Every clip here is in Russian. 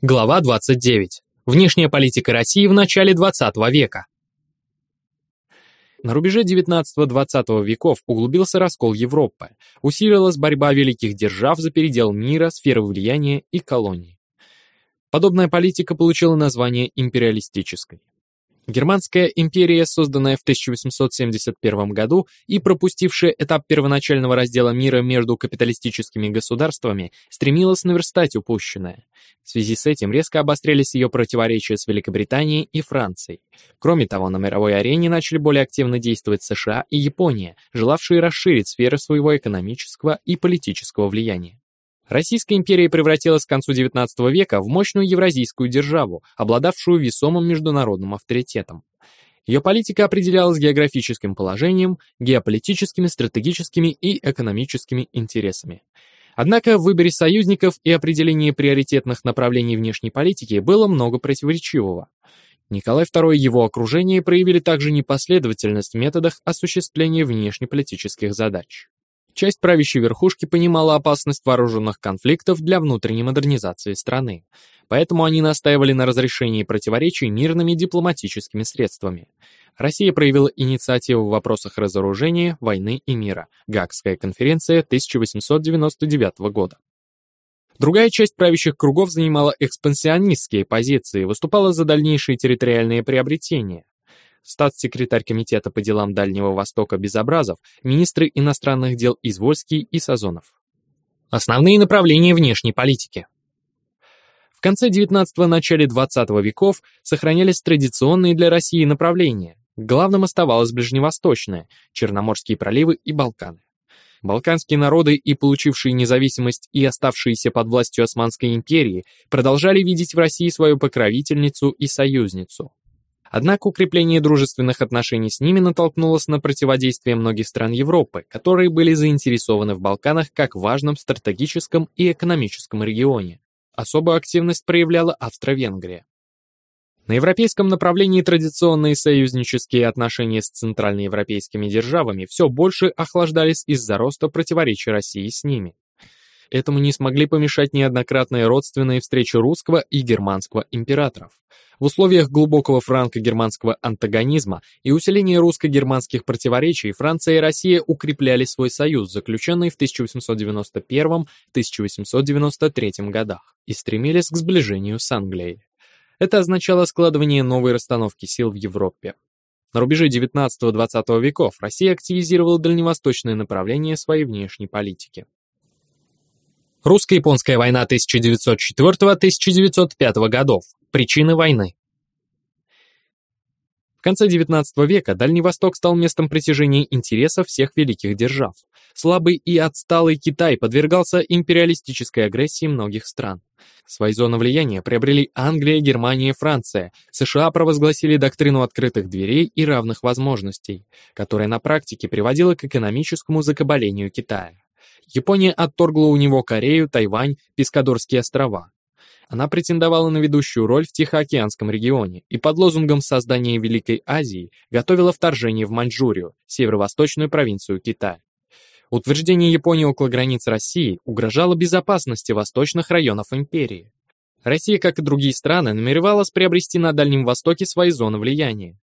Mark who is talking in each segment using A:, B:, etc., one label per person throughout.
A: Глава 29. Внешняя политика России в начале XX века. На рубеже XIX-XX веков углубился раскол Европы, усилилась борьба великих держав за передел мира, сферы влияния и колоний. Подобная политика получила название империалистической. Германская империя, созданная в 1871 году и пропустившая этап первоначального раздела мира между капиталистическими государствами, стремилась наверстать упущенное. В связи с этим резко обострились ее противоречия с Великобританией и Францией. Кроме того, на мировой арене начали более активно действовать США и Япония, желавшие расширить сферы своего экономического и политического влияния. Российская империя превратилась к концу XIX века в мощную евразийскую державу, обладавшую весомым международным авторитетом. Ее политика определялась географическим положением, геополитическими, стратегическими и экономическими интересами. Однако в выборе союзников и определении приоритетных направлений внешней политики было много противоречивого. Николай II и его окружение проявили также непоследовательность в методах осуществления внешнеполитических задач. Часть правящей верхушки понимала опасность вооруженных конфликтов для внутренней модернизации страны, поэтому они настаивали на разрешении противоречий мирными дипломатическими средствами. Россия проявила инициативу в вопросах разоружения, войны и мира. Гаагская конференция 1899 года. Другая часть правящих кругов занимала экспансионистские позиции, выступала за дальнейшие территориальные приобретения статс-секретарь Комитета по делам Дальнего Востока Безобразов, министры иностранных дел Извольский и Сазонов. Основные направления внешней политики. В конце XIX – начале XX веков сохранялись традиционные для России направления. Главным оставалось ближневосточное, Черноморские проливы и Балканы. Балканские народы и получившие независимость и оставшиеся под властью Османской империи продолжали видеть в России свою покровительницу и союзницу. Однако укрепление дружественных отношений с ними натолкнулось на противодействие многих стран Европы, которые были заинтересованы в Балканах как важном стратегическом и экономическом регионе. Особую активность проявляла Австро-Венгрия. На европейском направлении традиционные союзнические отношения с центральноевропейскими державами все больше охлаждались из-за роста противоречий России с ними. Этому не смогли помешать неоднократные родственные встречи русского и германского императоров. В условиях глубокого франко-германского антагонизма и усиления русско-германских противоречий Франция и Россия укрепляли свой союз, заключенный в 1891-1893 годах, и стремились к сближению с Англией. Это означало складывание новой расстановки сил в Европе. На рубеже XIX-XX веков Россия активизировала дальневосточное направление своей внешней политики. Русско-японская война 1904-1905 годов. Причины войны. В конце XIX века Дальний Восток стал местом притяжения интересов всех великих держав. Слабый и отсталый Китай подвергался империалистической агрессии многих стран. Свои зоны влияния приобрели Англия, Германия, Франция. США провозгласили доктрину открытых дверей и равных возможностей, которая на практике приводила к экономическому закабалению Китая. Япония отторгла у него Корею, Тайвань, Пескадорские острова. Она претендовала на ведущую роль в Тихоокеанском регионе и под лозунгом создания Великой Азии готовила вторжение в Маньчжурию, северо-восточную провинцию Китая. Утверждение Японии около границ России угрожало безопасности восточных районов империи. Россия, как и другие страны, намеревалась приобрести на Дальнем Востоке свои зоны влияния.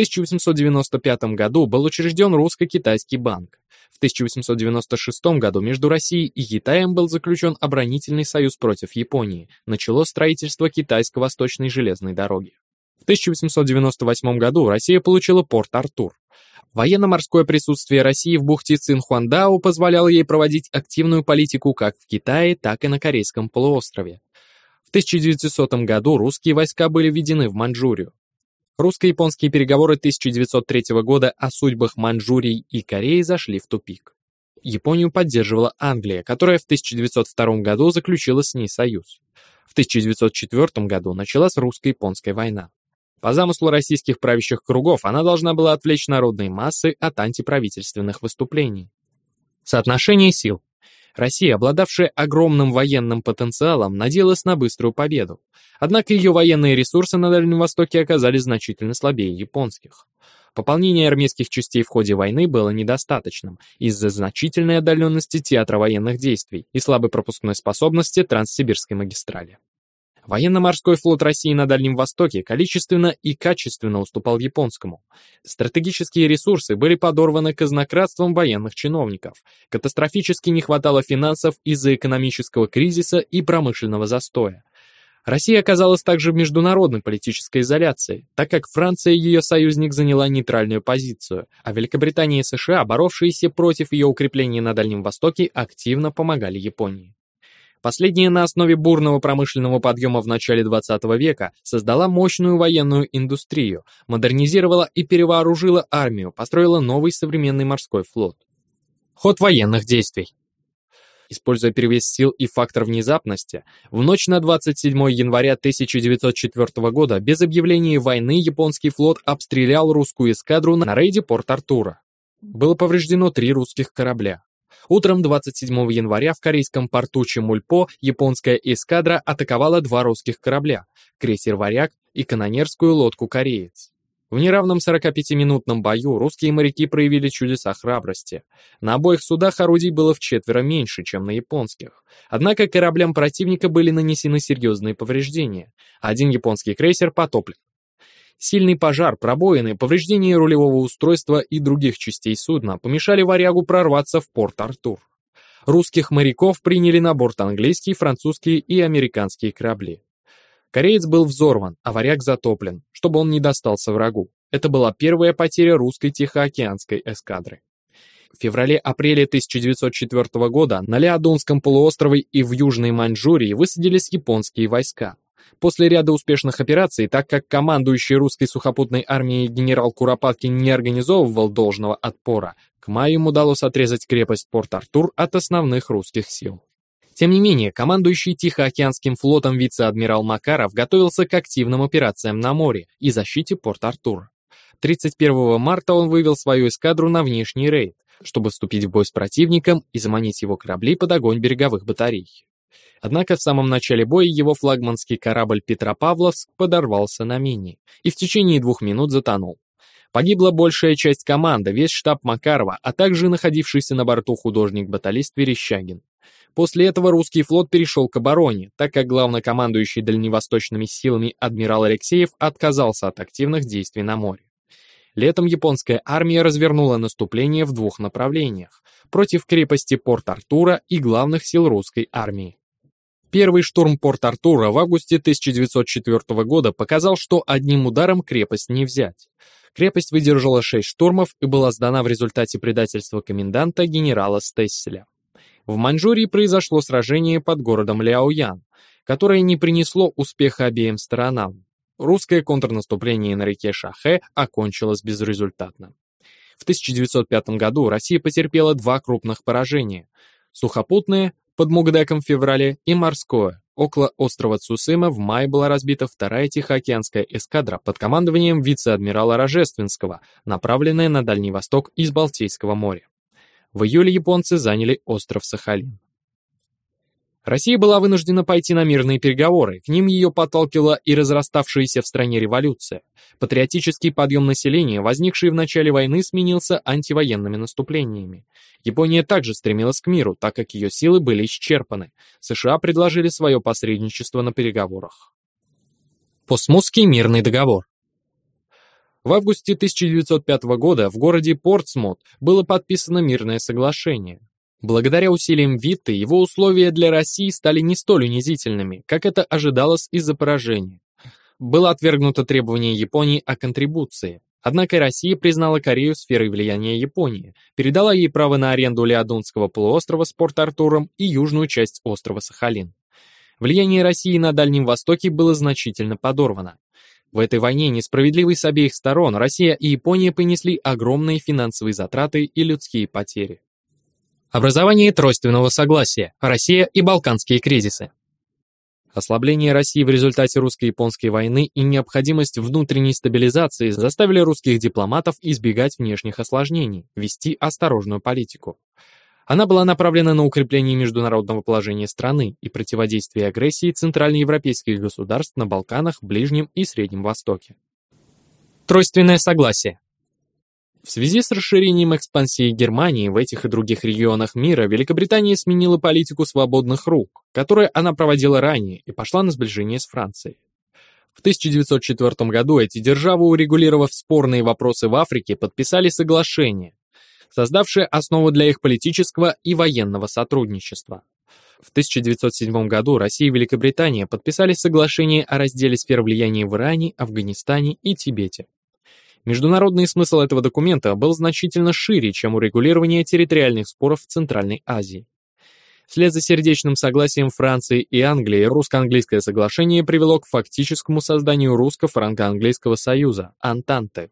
A: В 1895 году был учрежден Русско-Китайский банк. В 1896 году между Россией и Китаем был заключен оборонительный союз против Японии. Началось строительство Китайско-Восточной железной дороги. В 1898 году Россия получила порт Артур. Военно-морское присутствие России в бухте Цинхуандао позволяло ей проводить активную политику как в Китае, так и на Корейском полуострове. В 1900 году русские войска были введены в Маньчжурию. Русско-японские переговоры 1903 года о судьбах Маньчжурии и Кореи зашли в тупик. Японию поддерживала Англия, которая в 1902 году заключила с ней союз. В 1904 году началась русско-японская война. По замыслу российских правящих кругов она должна была отвлечь народные массы от антиправительственных выступлений. Соотношение сил. Россия, обладавшая огромным военным потенциалом, надеялась на быструю победу. Однако ее военные ресурсы на Дальнем Востоке оказались значительно слабее японских. Пополнение армейских частей в ходе войны было недостаточным из-за значительной отдаленности театра военных действий и слабой пропускной способности Транссибирской магистрали. Военно-морской флот России на Дальнем Востоке количественно и качественно уступал японскому. Стратегические ресурсы были подорваны казнократством военных чиновников. Катастрофически не хватало финансов из-за экономического кризиса и промышленного застоя. Россия оказалась также в международной политической изоляции, так как Франция, ее союзник, заняла нейтральную позицию, а Великобритания и США, боровшиеся против ее укрепления на Дальнем Востоке, активно помогали Японии. Последняя на основе бурного промышленного подъема в начале 20 века создала мощную военную индустрию, модернизировала и перевооружила армию, построила новый современный морской флот. Ход военных действий. Используя перевес сил и фактор внезапности, в ночь на 27 января 1904 года без объявления войны японский флот обстрелял русскую эскадру на рейде Порт-Артура. Было повреждено три русских корабля. Утром 27 января в корейском порту Чемульпо японская эскадра атаковала два русских корабля — крейсер «Варяг» и канонерскую лодку «Кореец». В неравном 45-минутном бою русские моряки проявили чудеса храбрости. На обоих судах орудий было в четверо меньше, чем на японских. Однако кораблям противника были нанесены серьезные повреждения. Один японский крейсер потоплен. Сильный пожар, пробоины, повреждение рулевого устройства и других частей судна помешали «Варягу» прорваться в порт Артур. Русских моряков приняли на борт английские, французские и американские корабли. Кореец был взорван, а «Варяг» затоплен, чтобы он не достался врагу. Это была первая потеря русской Тихоокеанской эскадры. В феврале-апреле 1904 года на Леодунском полуострове и в Южной Маньчжурии высадились японские войска. После ряда успешных операций, так как командующий русской сухопутной армией генерал Куропаткин не организовывал должного отпора, к маю удалось отрезать крепость Порт-Артур от основных русских сил. Тем не менее, командующий Тихоокеанским флотом вице-адмирал Макаров готовился к активным операциям на море и защите Порт-Артура. 31 марта он вывел свою эскадру на внешний рейд, чтобы вступить в бой с противником и заманить его корабли под огонь береговых батарей. Однако в самом начале боя его флагманский корабль Петропавловск подорвался на мине и в течение двух минут затонул. Погибла большая часть команды, весь штаб Макарова, а также находившийся на борту художник-баталист Верещагин. После этого русский флот перешел к обороне, так как главнокомандующий дальневосточными силами адмирал Алексеев отказался от активных действий на море. Летом японская армия развернула наступление в двух направлениях – против крепости Порт-Артура и главных сил русской армии. Первый штурм Порт-Артура в августе 1904 года показал, что одним ударом крепость не взять. Крепость выдержала шесть штурмов и была сдана в результате предательства коменданта генерала Стесселя. В Маньчжурии произошло сражение под городом Ляоян, которое не принесло успеха обеим сторонам. Русское контрнаступление на реке Шахэ окончилось безрезультатно. В 1905 году Россия потерпела два крупных поражения – сухопутное под Мугдеком в феврале и морское. Около острова Цусима в мае была разбита вторая Тихоокеанская эскадра под командованием вице-адмирала Рожественского, направленная на Дальний Восток из Балтийского моря. В июле японцы заняли остров Сахалин. Россия была вынуждена пойти на мирные переговоры, к ним ее подталкивала и разраставшаяся в стране революция. Патриотический подъем населения, возникший в начале войны, сменился антивоенными наступлениями. Япония также стремилась к миру, так как ее силы были исчерпаны. США предложили свое посредничество на переговорах. Посмусский мирный договор в августе 1905 года в городе Портсмут было подписано мирное соглашение. Благодаря усилиям Витты его условия для России стали не столь унизительными, как это ожидалось из-за поражения. Было отвергнуто требование Японии о контрибуции. Однако Россия признала Корею сферой влияния Японии, передала ей право на аренду Леодунского полуострова с Порт-Артуром и южную часть острова Сахалин. Влияние России на Дальнем Востоке было значительно подорвано. В этой войне, несправедливой с обеих сторон, Россия и Япония понесли огромные финансовые затраты и людские потери. Образование тройственного согласия, Россия и Балканские кризисы. Ослабление России в результате русско-японской войны и необходимость внутренней стабилизации заставили русских дипломатов избегать внешних осложнений, вести осторожную политику. Она была направлена на укрепление международного положения страны и противодействие агрессии центральноевропейских государств на Балканах, Ближнем и Среднем Востоке. Тройственное согласие. В связи с расширением экспансии Германии в этих и других регионах мира Великобритания сменила политику свободных рук, которую она проводила ранее, и пошла на сближение с Францией. В 1904 году эти державы, урегулировав спорные вопросы в Африке, подписали соглашение, создавшее основу для их политического и военного сотрудничества. В 1907 году Россия и Великобритания подписали соглашение о разделе сфер влияния в Иране, Афганистане и Тибете. Международный смысл этого документа был значительно шире, чем урегулирование территориальных споров в Центральной Азии. Вслед за сердечным согласием Франции и Англии русско-английское соглашение привело к фактическому созданию русско-франко-английского союза – Антанты.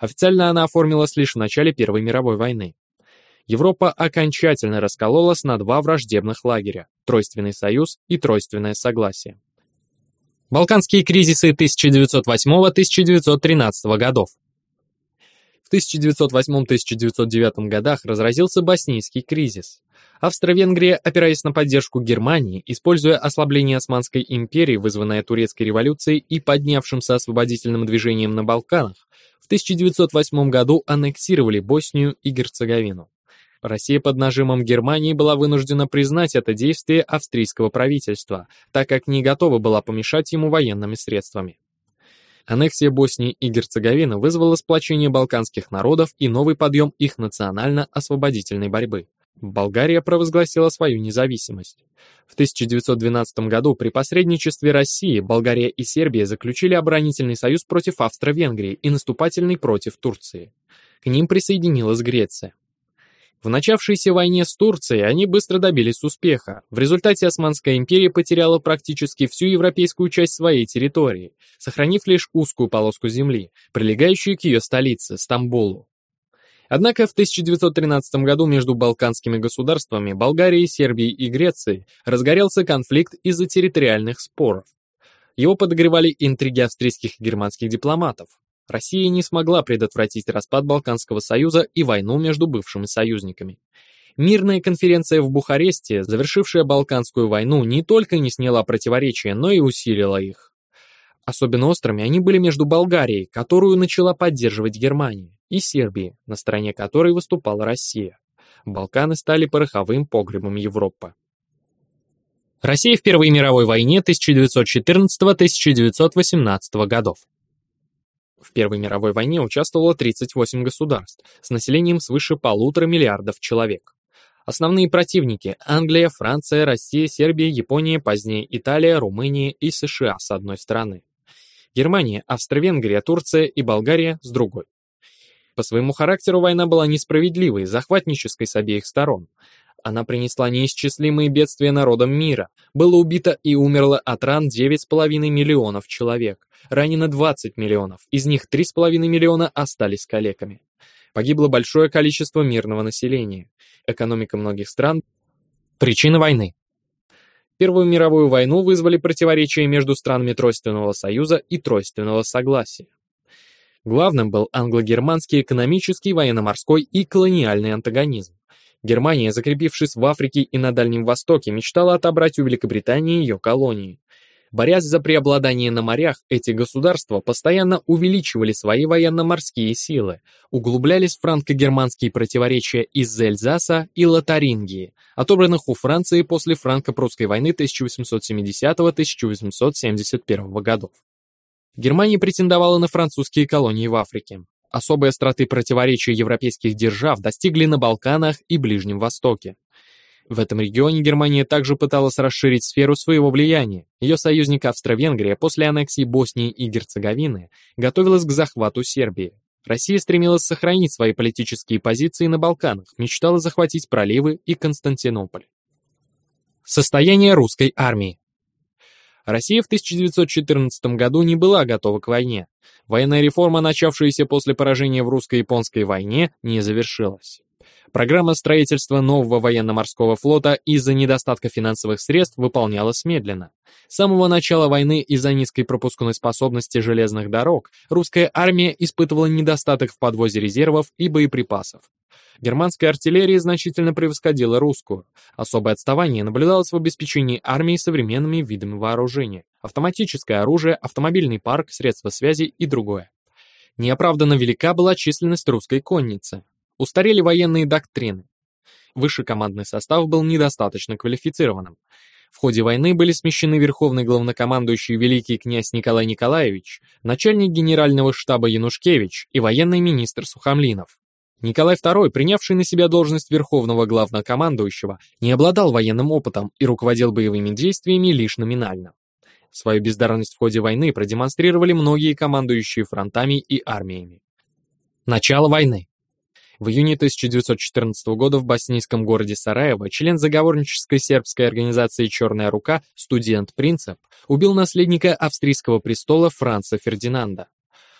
A: Официально она оформилась лишь в начале Первой мировой войны. Европа окончательно раскололась на два враждебных лагеря – Тройственный союз и Тройственное согласие. Балканские кризисы 1908-1913 годов. В 1908-1909 годах разразился боснийский кризис. Австро-Венгрия, опираясь на поддержку Германии, используя ослабление Османской империи, вызванное турецкой революцией и поднявшимся освободительным движением на Балканах, в 1908 году аннексировали Боснию и Герцеговину. Россия под нажимом Германии была вынуждена признать это действие австрийского правительства, так как не готова была помешать ему военными средствами. Аннексия Боснии и Герцеговины вызвала сплочение балканских народов и новый подъем их национально-освободительной борьбы. Болгария провозгласила свою независимость. В 1912 году при посредничестве России Болгария и Сербия заключили оборонительный союз против Австро-Венгрии и наступательный против Турции. К ним присоединилась Греция. В начавшейся войне с Турцией они быстро добились успеха. В результате Османская империя потеряла практически всю европейскую часть своей территории, сохранив лишь узкую полоску земли, прилегающую к ее столице, Стамбулу. Однако в 1913 году между балканскими государствами Болгарией, Сербией и Грецией разгорелся конфликт из-за территориальных споров. Его подогревали интриги австрийских и германских дипломатов. Россия не смогла предотвратить распад Балканского союза и войну между бывшими союзниками. Мирная конференция в Бухаресте, завершившая Балканскую войну, не только не сняла противоречия, но и усилила их. Особенно острыми они были между Болгарией, которую начала поддерживать Германия, и Сербией, на стороне которой выступала Россия. Балканы стали пороховым погребом Европы. Россия в Первой мировой войне 1914-1918 годов. В Первой мировой войне участвовало 38 государств с населением свыше полутора миллиардов человек. Основные противники – Англия, Франция, Россия, Сербия, Япония, позднее Италия, Румыния и США с одной стороны. Германия, Австро-Венгрия, Турция и Болгария с другой. По своему характеру война была несправедливой, захватнической с обеих сторон. Она принесла неисчислимые бедствия народам мира. Было убито и умерло от ран 9,5 миллионов человек. Ранено 20 миллионов, из них 3,5 миллиона остались калеками. Погибло большое количество мирного населения. Экономика многих стран. Причина войны. Первую мировую войну вызвали противоречия между странами Тройственного Союза и Тройственного Согласия. Главным был англо-германский экономический, военно-морской и колониальный антагонизм. Германия, закрепившись в Африке и на Дальнем Востоке, мечтала отобрать у Великобритании ее колонии. Борясь за преобладание на морях, эти государства постоянно увеличивали свои военно-морские силы, углублялись франко-германские противоречия из-за Эльзаса и Лотарингии, отобранных у Франции после франко-прусской войны 1870-1871 годов. Германия претендовала на французские колонии в Африке. Особые остроты противоречия европейских держав достигли на Балканах и Ближнем Востоке. В этом регионе Германия также пыталась расширить сферу своего влияния. Ее союзник Австро-Венгрия после аннексии Боснии и Герцеговины готовилась к захвату Сербии. Россия стремилась сохранить свои политические позиции на Балканах, мечтала захватить проливы и Константинополь. Состояние русской армии Россия в 1914 году не была готова к войне. Военная реформа, начавшаяся после поражения в русско-японской войне, не завершилась. Программа строительства нового военно-морского флота из-за недостатка финансовых средств выполнялась медленно. С самого начала войны из-за низкой пропускной способности железных дорог русская армия испытывала недостаток в подвозе резервов и боеприпасов. Германская артиллерия значительно превосходила русскую. Особое отставание наблюдалось в обеспечении армии современными видами вооружения. Автоматическое оружие, автомобильный парк, средства связи и другое. Неоправданно велика была численность русской конницы. Устарели военные доктрины. Высший командный состав был недостаточно квалифицированным. В ходе войны были смещены верховный главнокомандующий великий князь Николай Николаевич, начальник генерального штаба Янушкевич и военный министр Сухомлинов. Николай II, принявший на себя должность верховного главнокомандующего, не обладал военным опытом и руководил боевыми действиями лишь номинально. Свою бездарность в ходе войны продемонстрировали многие командующие фронтами и армиями. Начало войны. В июне 1914 года в боснийском городе Сараево член заговорнической сербской организации «Черная рука» студент Принцеп убил наследника австрийского престола Франца Фердинанда.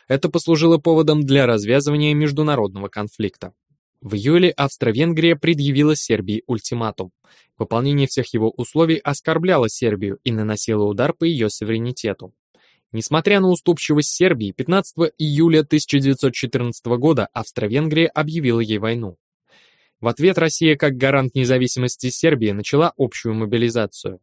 A: Это послужило поводом для развязывания международного конфликта. В июле Австро-Венгрия предъявила Сербии ультиматум. Выполнение всех его условий оскорбляло Сербию и наносило удар по ее суверенитету. Несмотря на уступчивость Сербии, 15 июля 1914 года Австро-Венгрия объявила ей войну. В ответ Россия, как гарант независимости Сербии, начала общую мобилизацию.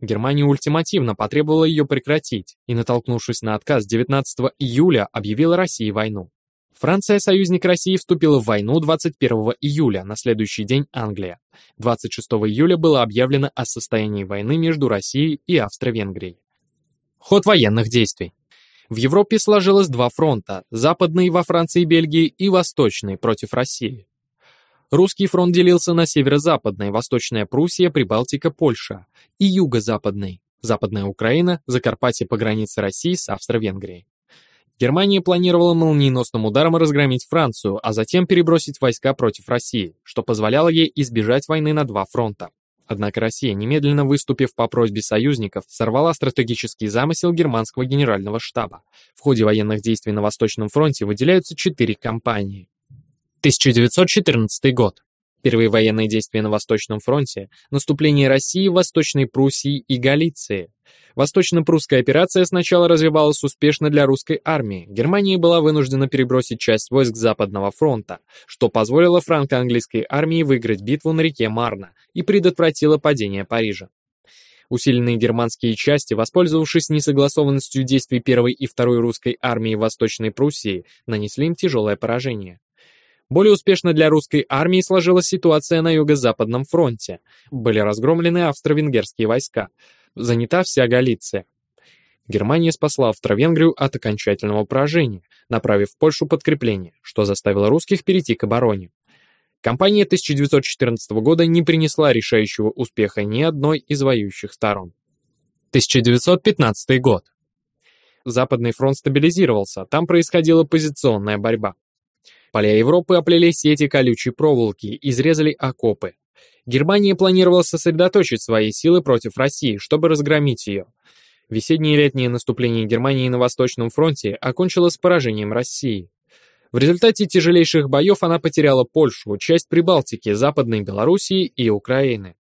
A: Германия ультимативно потребовала ее прекратить и, натолкнувшись на отказ 19 июля, объявила России войну. Франция, союзник России, вступила в войну 21 июля, на следующий день Англия. 26 июля было объявлено о состоянии войны между Россией и Австро-Венгрией. Ход военных действий. В Европе сложилось два фронта – западный во Франции и Бельгии и восточный против России. Русский фронт делился на северо-западный, Восточная Пруссия, Прибалтика, Польша, и юго-западный, Западная Украина, Закарпатье по границе России с Австро-Венгрией. Германия планировала молниеносным ударом разгромить Францию, а затем перебросить войска против России, что позволяло ей избежать войны на два фронта. Однако Россия, немедленно выступив по просьбе союзников, сорвала стратегический замысел германского генерального штаба. В ходе военных действий на Восточном фронте выделяются четыре кампании. 1914 год. Первые военные действия на Восточном фронте, наступление России Восточной Пруссии и Галиции. Восточно-прусская операция сначала развивалась успешно для русской армии. Германия была вынуждена перебросить часть войск Западного фронта, что позволило франко-английской армии выиграть битву на реке Марна и предотвратило падение Парижа. Усиленные германские части, воспользовавшись несогласованностью действий первой и второй русской армии Восточной Пруссии, нанесли им тяжелое поражение. Более успешно для русской армии сложилась ситуация на Юго-Западном фронте. Были разгромлены австро-венгерские войска. Занята вся Галиция. Германия спасла Австро-Венгрию от окончательного поражения, направив в Польшу подкрепление, что заставило русских перейти к обороне. Кампания 1914 года не принесла решающего успеха ни одной из воюющих сторон. 1915 год. Западный фронт стабилизировался, там происходила позиционная борьба. Поля Европы оплели сети колючей проволоки, изрезали окопы. Германия планировала сосредоточить свои силы против России, чтобы разгромить ее. Весеннее и летнее наступление Германии на Восточном фронте окончилось поражением России. В результате тяжелейших боев она потеряла Польшу, часть Прибалтики, Западной Белоруссии и Украины.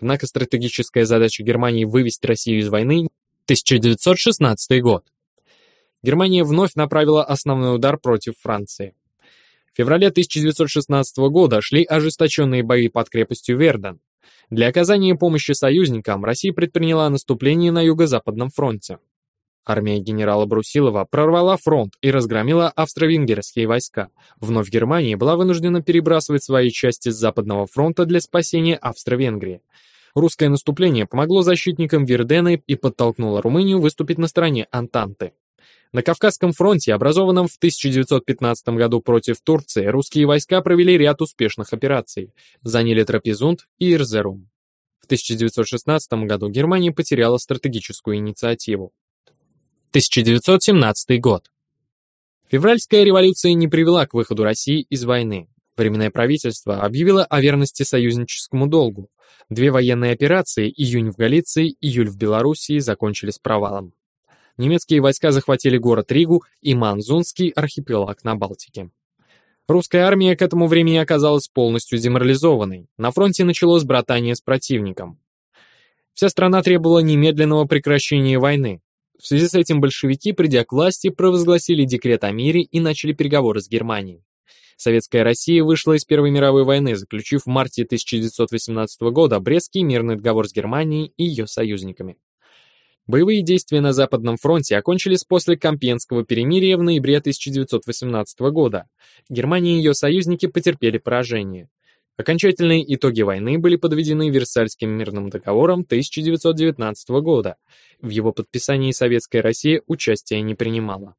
A: Однако стратегическая задача Германии вывести Россию из войны 1916 год. Германия вновь направила основной удар против Франции. Феврале 1916 года шли ожесточенные бои под крепостью Верден. Для оказания помощи союзникам Россия предприняла наступление на Юго-Западном фронте. Армия генерала Брусилова прорвала фронт и разгромила австро-венгерские войска. Вновь Германия была вынуждена перебрасывать свои части с Западного фронта для спасения Австро-Венгрии. Русское наступление помогло защитникам Вердена и подтолкнуло Румынию выступить на стороне Антанты. На Кавказском фронте, образованном в 1915 году против Турции, русские войска провели ряд успешных операций, заняли Трапезунд и Ирзерум. В 1916 году Германия потеряла стратегическую инициативу. 1917 год. Февральская революция не привела к выходу России из войны. Временное правительство объявило о верности союзническому долгу. Две военные операции, июнь в Галиции, июль в Белоруссии, закончились провалом немецкие войска захватили город Ригу и Манзунский архипелаг на Балтике. Русская армия к этому времени оказалась полностью деморализованной. На фронте началось братание с противником. Вся страна требовала немедленного прекращения войны. В связи с этим большевики, придя к власти, провозгласили декрет о мире и начали переговоры с Германией. Советская Россия вышла из Первой мировой войны, заключив в марте 1918 года Брестский мирный договор с Германией и ее союзниками. Боевые действия на Западном фронте окончились после Компьенского перемирия в ноябре 1918 года. Германия и ее союзники потерпели поражение. Окончательные итоги войны были подведены Версальским мирным договором 1919 года. В его подписании Советская Россия участия не принимала.